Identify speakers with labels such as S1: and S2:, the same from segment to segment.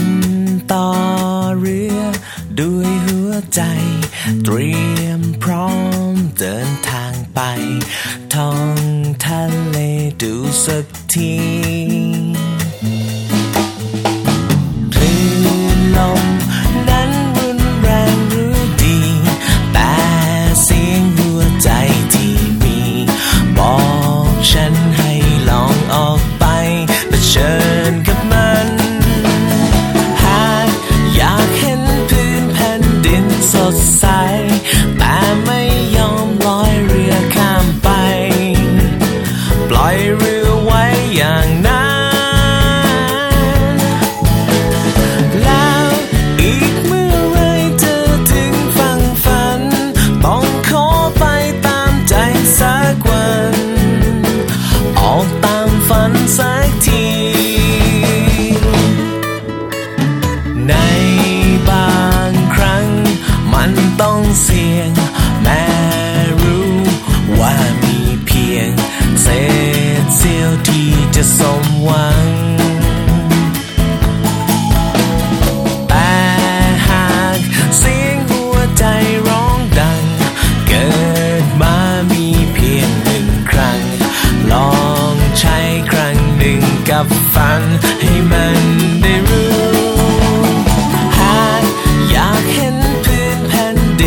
S1: นต่อเรือ ด้วยหัวใจ เตรียมพร้อมเดินทางไป ท่องทะเลดูสักทีคลื่ลมนั้นรุนแรงรู้ดี แต่เสียงหัวใจที่มี บอกฉัน ดใส แต่ไม่ยอมลอยเรือข้ามไป ปล่อยเรือ เสียง แม้รู้ว่ามีเพียงเศษเสี้ยวที่จะสมหวัง แต่หากเสียงหัวใจร้องดัง เกิดมามีเพียงหนึ่งครั้ง ลองใช้ครั้งหนึ่งกับฝันให้มัน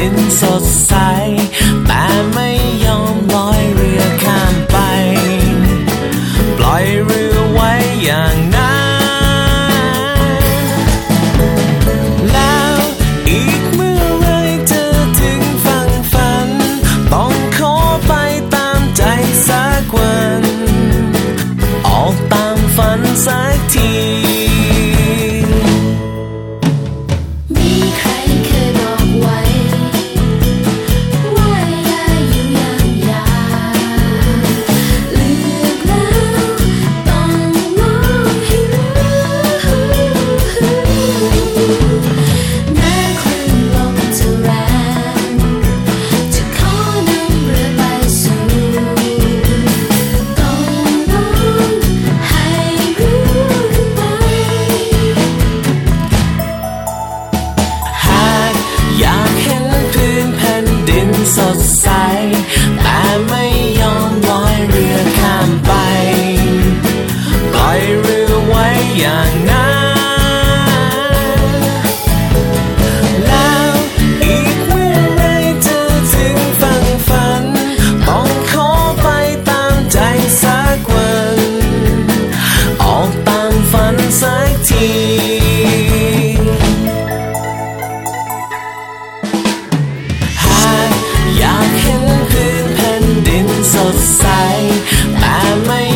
S1: ดินสดใส แต่ไม่ยอมลอยเรือข้ามไป ปล่อยเรือไว้อย่างนั้นแล้วอีกเมื่อไรเธอถึงฟังฝัน ต้องขอไปตามใจสักวัน ออกตามฝันสักที outside by my